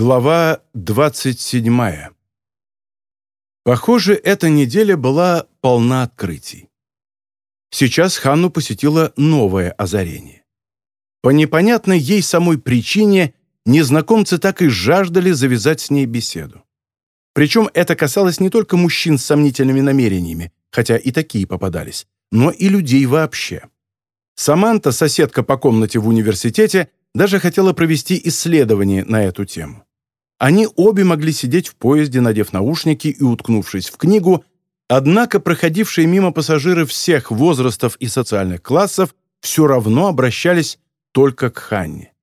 Глава 27. Похоже, эта неделя была полна открытий. Сейчас Ханну посетило новое озарение. По непонятной ей самой причине незнакомцы так и жаждали завязать с ней беседу. Причем это касалось не только мужчин с сомнительными намерениями, хотя и такие попадались, но и людей вообще. Саманта, соседка по комнате в университете, даже хотела провести исследование на эту тему. Они обе могли сидеть в поезде, надев наушники и уткнувшись в книгу, однако проходившие мимо пассажиры всех возрастов и социальных классов все равно обращались только к Ханне.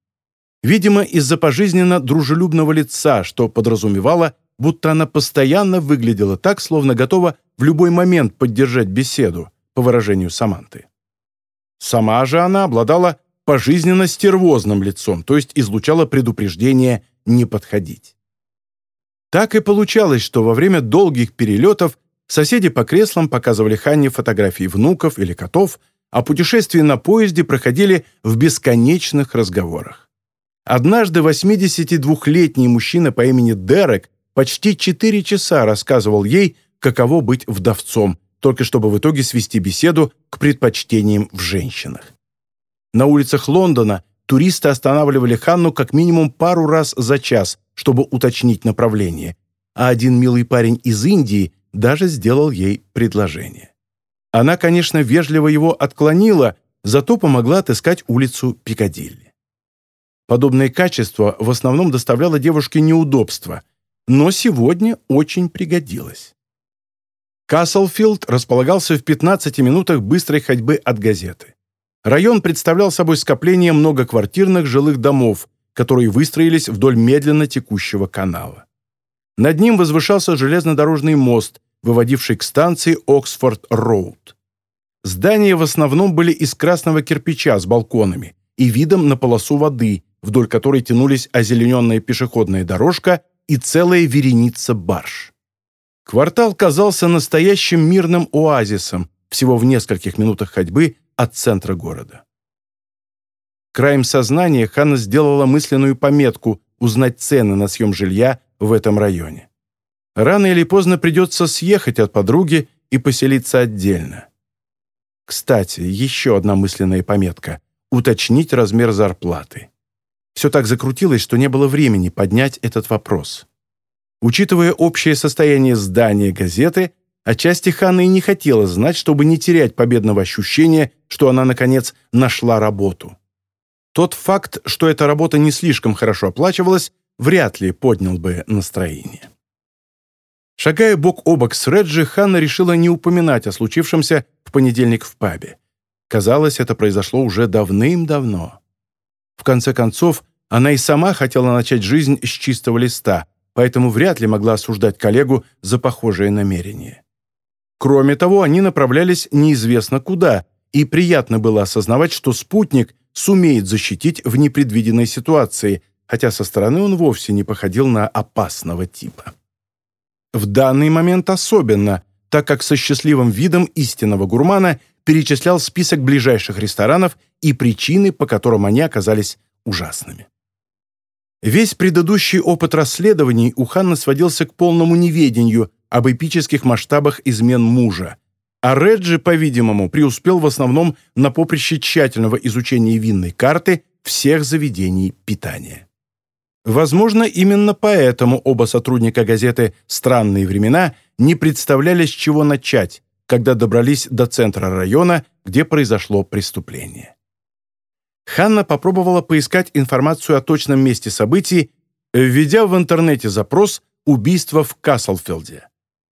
Видимо, из-за пожизненно дружелюбного лица, что подразумевало, будто она постоянно выглядела так, словно готова в любой момент поддержать беседу, по выражению Саманты. Сама же она обладала пожизненно стервозным лицом, то есть излучала предупреждение не подходить. Так и получалось, что во время долгих перелетов соседи по креслам показывали Ханне фотографии внуков или котов, а путешествия на поезде проходили в бесконечных разговорах. Однажды 82-летний мужчина по имени Дерек почти 4 часа рассказывал ей, каково быть вдовцом, только чтобы в итоге свести беседу к предпочтениям в женщинах. На улицах Лондона туристы останавливали Ханну как минимум пару раз за час, чтобы уточнить направление, а один милый парень из Индии даже сделал ей предложение. Она, конечно, вежливо его отклонила, зато помогла отыскать улицу Пикадилли. Подобное качество в основном доставляло девушке неудобства, но сегодня очень пригодилось. Каслфилд располагался в 15 минутах быстрой ходьбы от газеты. Район представлял собой скопление многоквартирных жилых домов, которые выстроились вдоль медленно текущего канала. Над ним возвышался железнодорожный мост, выводивший к станции Оксфорд-Роуд. Здания в основном были из красного кирпича с балконами и видом на полосу воды, вдоль которой тянулись озелененная пешеходная дорожка и целая вереница барж. Квартал казался настоящим мирным оазисом, всего в нескольких минутах ходьбы от центра города. Краем сознания Ханна сделала мысленную пометку узнать цены на съем жилья в этом районе. Рано или поздно придется съехать от подруги и поселиться отдельно. Кстати, еще одна мысленная пометка – уточнить размер зарплаты. Все так закрутилось, что не было времени поднять этот вопрос. Учитывая общее состояние здания газеты, Отчасти Ханна и не хотела знать, чтобы не терять победного ощущения, что она, наконец, нашла работу. Тот факт, что эта работа не слишком хорошо оплачивалась, вряд ли поднял бы настроение. Шагая бок о бок с Реджи, Ханна решила не упоминать о случившемся в понедельник в пабе. Казалось, это произошло уже давным-давно. В конце концов, она и сама хотела начать жизнь с чистого листа, поэтому вряд ли могла осуждать коллегу за похожее намерение. Кроме того, они направлялись неизвестно куда, и приятно было осознавать, что спутник сумеет защитить в непредвиденной ситуации, хотя со стороны он вовсе не походил на опасного типа. В данный момент особенно, так как со счастливым видом истинного гурмана перечислял список ближайших ресторанов и причины, по которым они оказались ужасными. Весь предыдущий опыт расследований у Ханны сводился к полному неведению об эпических масштабах измен мужа, а Реджи, по-видимому, преуспел в основном на поприще тщательного изучения винной карты всех заведений питания. Возможно, именно поэтому оба сотрудника газеты «Странные времена» не представляли, с чего начать, когда добрались до центра района, где произошло преступление. Ханна попробовала поискать информацию о точном месте событий, введя в интернете запрос «Убийство в Каслфилде».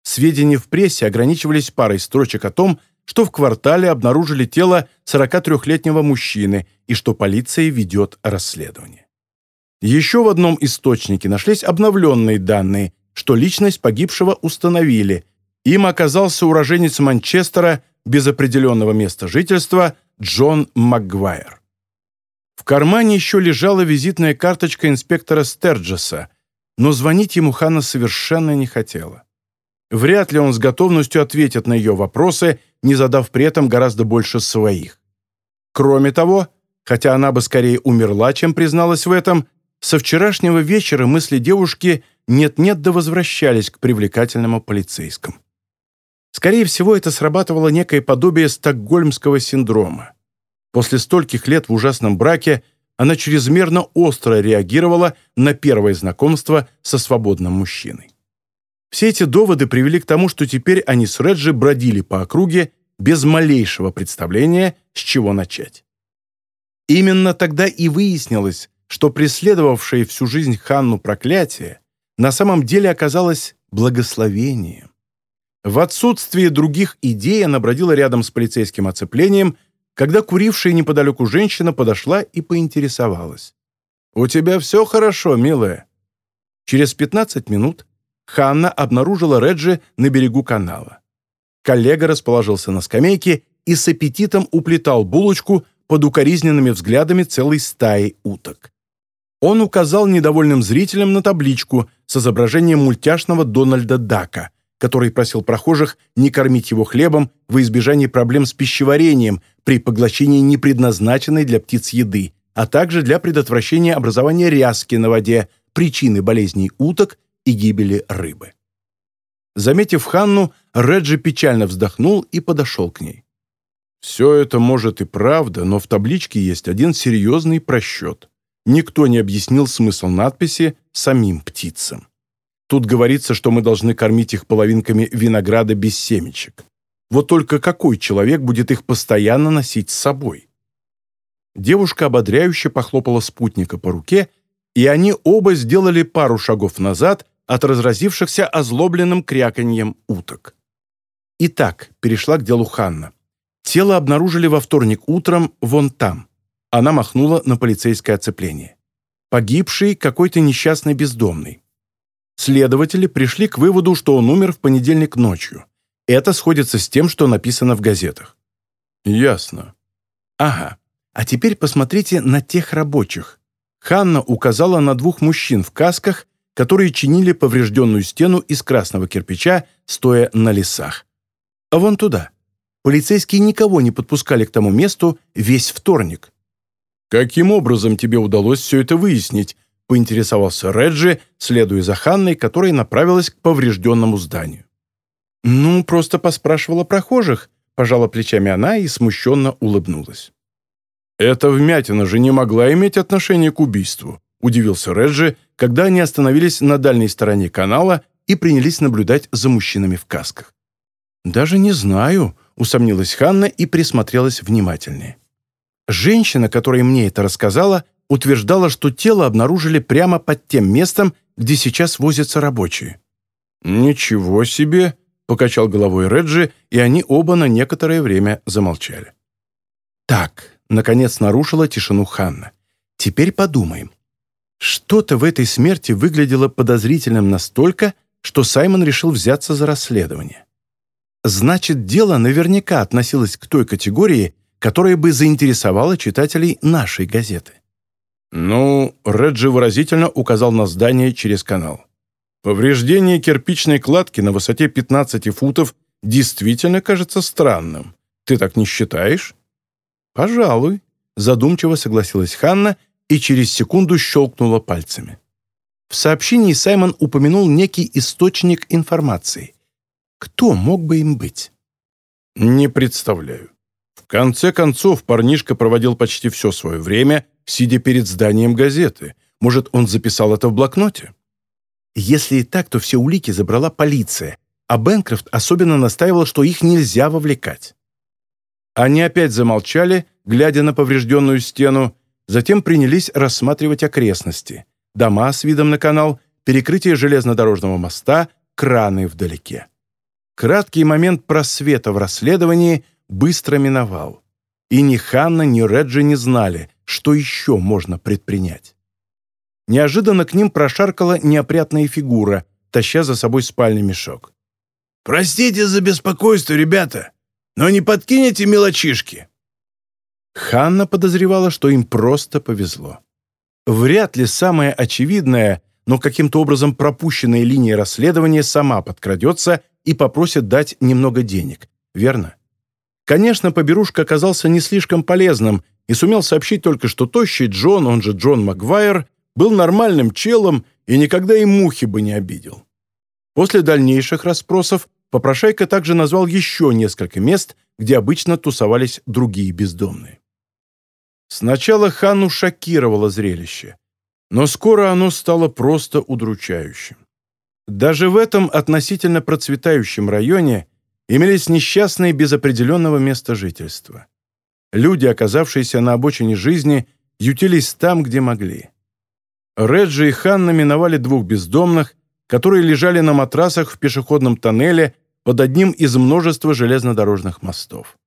Сведения в прессе ограничивались парой строчек о том, что в квартале обнаружили тело 43-летнего мужчины и что полиция ведет расследование. Еще в одном источнике нашлись обновленные данные, что личность погибшего установили. Им оказался уроженец Манчестера без определенного места жительства Джон Макгвайр. В кармане еще лежала визитная карточка инспектора Стерджеса, но звонить ему Ханна совершенно не хотела. Вряд ли он с готовностью ответит на ее вопросы, не задав при этом гораздо больше своих. Кроме того, хотя она бы скорее умерла, чем призналась в этом, со вчерашнего вечера мысли девушки нет-нет да возвращались к привлекательному полицейскому. Скорее всего, это срабатывало некое подобие стокгольмского синдрома. После стольких лет в ужасном браке она чрезмерно остро реагировала на первое знакомство со свободным мужчиной. Все эти доводы привели к тому, что теперь они с Реджи бродили по округе без малейшего представления, с чего начать. Именно тогда и выяснилось, что преследовавшее всю жизнь Ханну проклятие на самом деле оказалось благословением. В отсутствие других идей она бродила рядом с полицейским оцеплением, когда курившая неподалеку женщина подошла и поинтересовалась. «У тебя все хорошо, милая?» Через 15 минут Ханна обнаружила Реджи на берегу канала. Коллега расположился на скамейке и с аппетитом уплетал булочку под укоризненными взглядами целой стаи уток. Он указал недовольным зрителям на табличку с изображением мультяшного Дональда Дака, который просил прохожих не кормить его хлебом во избежание проблем с пищеварением при поглощении непредназначенной для птиц еды, а также для предотвращения образования ряски на воде, причины болезней уток и гибели рыбы. Заметив Ханну, Реджи печально вздохнул и подошел к ней. «Все это может и правда, но в табличке есть один серьезный просчет. Никто не объяснил смысл надписи самим птицам. Тут говорится, что мы должны кормить их половинками винограда без семечек. Вот только какой человек будет их постоянно носить с собой?» Девушка ободряюще похлопала спутника по руке, и они оба сделали пару шагов назад, от разразившихся озлобленным кряканьем уток. Итак, перешла к делу Ханна. Тело обнаружили во вторник утром вон там. Она махнула на полицейское оцепление. Погибший какой-то несчастный бездомный. Следователи пришли к выводу, что он умер в понедельник ночью. Это сходится с тем, что написано в газетах. Ясно. Ага. А теперь посмотрите на тех рабочих. Ханна указала на двух мужчин в касках которые чинили поврежденную стену из красного кирпича, стоя на лесах. А вон туда. Полицейские никого не подпускали к тому месту весь вторник. «Каким образом тебе удалось все это выяснить?» — поинтересовался Реджи, следуя за Ханной, которая направилась к поврежденному зданию. «Ну, просто поспрашивала прохожих», — пожала плечами она и смущенно улыбнулась. «Эта вмятина же не могла иметь отношения к убийству», — удивился Реджи, когда они остановились на дальней стороне канала и принялись наблюдать за мужчинами в касках. «Даже не знаю», — усомнилась Ханна и присмотрелась внимательнее. Женщина, которая мне это рассказала, утверждала, что тело обнаружили прямо под тем местом, где сейчас возятся рабочие. «Ничего себе!» — покачал головой Реджи, и они оба на некоторое время замолчали. «Так», — наконец нарушила тишину Ханна, — «теперь подумаем. Что-то в этой смерти выглядело подозрительным настолько, что Саймон решил взяться за расследование. Значит, дело наверняка относилось к той категории, которая бы заинтересовала читателей нашей газеты. Ну, Реджи выразительно указал на здание через канал. Повреждение кирпичной кладки на высоте 15 футов действительно кажется странным. Ты так не считаешь? Пожалуй, задумчиво согласилась Ханна и через секунду щелкнула пальцами. В сообщении Саймон упомянул некий источник информации. Кто мог бы им быть? Не представляю. В конце концов, парнишка проводил почти все свое время, сидя перед зданием газеты. Может, он записал это в блокноте? Если и так, то все улики забрала полиция, а Бэнкрофт особенно настаивал, что их нельзя вовлекать. Они опять замолчали, глядя на поврежденную стену, Затем принялись рассматривать окрестности. Дома с видом на канал, перекрытие железнодорожного моста, краны вдалеке. Краткий момент просвета в расследовании быстро миновал. И ни Ханна, ни Реджи не знали, что еще можно предпринять. Неожиданно к ним прошаркала неопрятная фигура, таща за собой спальный мешок. «Простите за беспокойство, ребята, но не подкинете мелочишки?» Ханна подозревала, что им просто повезло. Вряд ли самая очевидная, но каким-то образом пропущенная линия расследования сама подкрадется и попросит дать немного денег, верно? Конечно, поберушка оказался не слишком полезным и сумел сообщить только, что тощий Джон, он же Джон Магуайр, был нормальным челом и никогда и мухи бы не обидел. После дальнейших расспросов попрошайка также назвал еще несколько мест, где обычно тусовались другие бездомные. Сначала Ханну шокировало зрелище, но скоро оно стало просто удручающим. Даже в этом относительно процветающем районе имелись несчастные без определенного места жительства. Люди, оказавшиеся на обочине жизни, ютились там, где могли. Реджи и Ханна миновали двух бездомных, которые лежали на матрасах в пешеходном тоннеле под одним из множества железнодорожных мостов.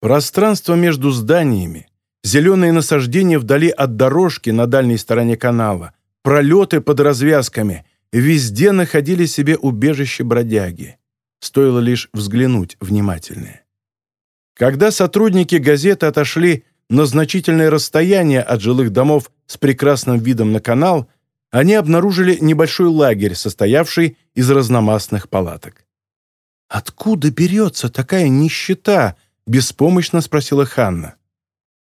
Пространство между зданиями, зеленые насаждения вдали от дорожки на дальней стороне канала, пролеты под развязками — Везде находили себе убежище бродяги. Стоило лишь взглянуть внимательнее. Когда сотрудники газеты отошли на значительное расстояние от жилых домов с прекрасным видом на канал, они обнаружили небольшой лагерь, состоявший из разномастных палаток. «Откуда берется такая нищета?» — беспомощно спросила Ханна.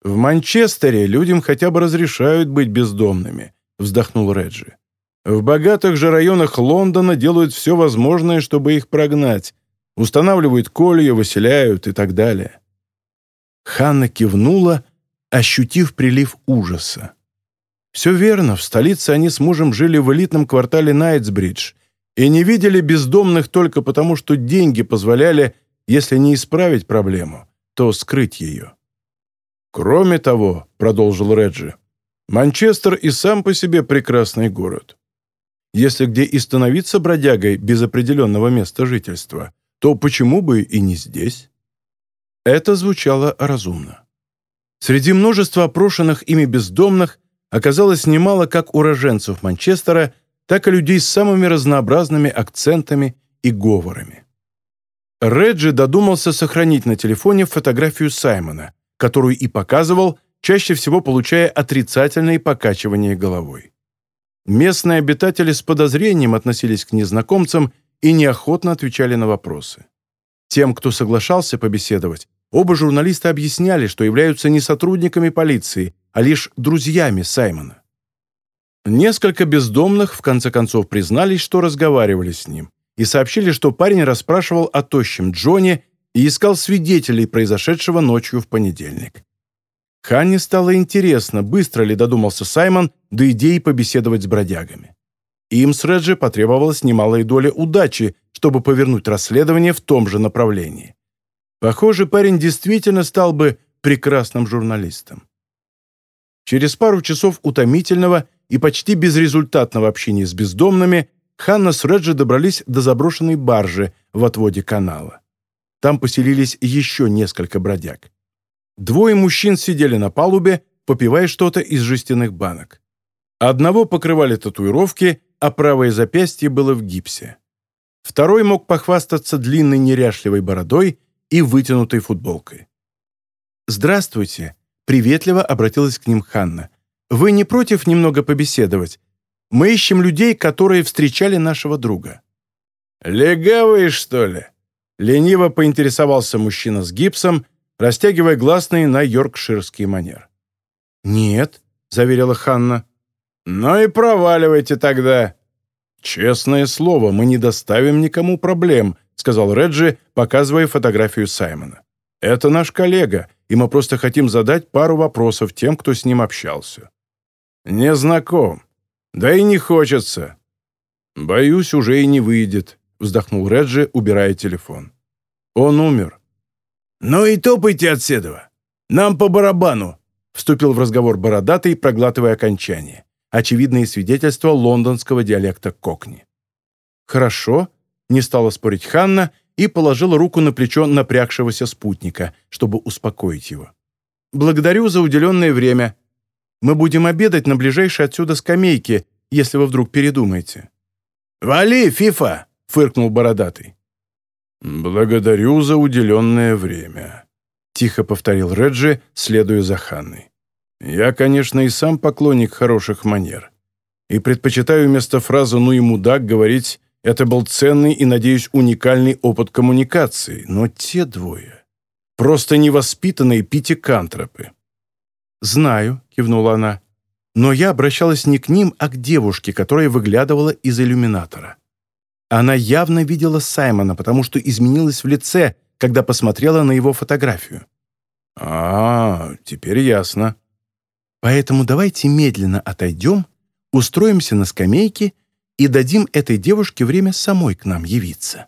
«В Манчестере людям хотя бы разрешают быть бездомными», — вздохнул Реджи. В богатых же районах Лондона делают все возможное, чтобы их прогнать. Устанавливают колья, выселяют и так далее. Ханна кивнула, ощутив прилив ужаса. Все верно, в столице они с мужем жили в элитном квартале Найтсбридж и не видели бездомных только потому, что деньги позволяли, если не исправить проблему, то скрыть ее. «Кроме того», — продолжил Реджи, — «Манчестер и сам по себе прекрасный город. Если где и становиться бродягой без определенного места жительства, то почему бы и не здесь? Это звучало разумно. Среди множества опрошенных ими бездомных оказалось немало как уроженцев Манчестера, так и людей с самыми разнообразными акцентами и говорами. Реджи додумался сохранить на телефоне фотографию Саймона, которую и показывал, чаще всего получая отрицательные покачивания головой. Местные обитатели с подозрением относились к незнакомцам и неохотно отвечали на вопросы. Тем, кто соглашался побеседовать, оба журналиста объясняли, что являются не сотрудниками полиции, а лишь друзьями Саймона. Несколько бездомных в конце концов признались, что разговаривали с ним, и сообщили, что парень расспрашивал о тощем Джоне и искал свидетелей произошедшего ночью в понедельник. Ханне стало интересно, быстро ли додумался Саймон до идеи побеседовать с бродягами. Им с Реджи потребовалась немалая доля удачи, чтобы повернуть расследование в том же направлении. Похоже, парень действительно стал бы прекрасным журналистом. Через пару часов утомительного и почти безрезультатного общения с бездомными Ханна с Реджи добрались до заброшенной баржи в отводе канала. Там поселились еще несколько бродяг. Двое мужчин сидели на палубе, попивая что-то из жестяных банок. Одного покрывали татуировки, а правое запястье было в гипсе. Второй мог похвастаться длинной неряшливой бородой и вытянутой футболкой. «Здравствуйте», — приветливо обратилась к ним Ханна. «Вы не против немного побеседовать? Мы ищем людей, которые встречали нашего друга». «Легавые, что ли?» Лениво поинтересовался мужчина с гипсом, растягивая гласные на йоркширский манер. «Нет», — заверила Ханна. «Ну и проваливайте тогда». «Честное слово, мы не доставим никому проблем», — сказал Реджи, показывая фотографию Саймона. «Это наш коллега, и мы просто хотим задать пару вопросов тем, кто с ним общался». «Не знаком. Да и не хочется». «Боюсь, уже и не выйдет», — вздохнул Реджи, убирая телефон. «Он умер. «Ну и топайте от седова. Нам по барабану», — вступил в разговор бородатый, проглатывая окончание. Очевидные свидетельства лондонского диалекта кокни. «Хорошо», — не стала спорить Ханна и положила руку на плечо напрягшегося спутника, чтобы успокоить его. «Благодарю за уделенное время. Мы будем обедать на ближайшей отсюда скамейке, если вы вдруг передумаете». «Вали, Фифа!» — фыркнул бородатый. «Благодарю за уделенное время», — тихо повторил Реджи, следуя за Ханной. «Я, конечно, и сам поклонник хороших манер. И предпочитаю вместо фразы «ну и мудак» говорить «это был ценный и, надеюсь, уникальный опыт коммуникации». Но те двое — просто невоспитанные питикантропы». «Знаю», — кивнула она. Но я обращалась не к ним, а к девушке, которая выглядывала из иллюминатора. Она явно видела Саймона, потому что изменилась в лице, когда посмотрела на его фотографию. «А, теперь ясно». «Поэтому давайте медленно отойдем, устроимся на скамейке и дадим этой девушке время самой к нам явиться».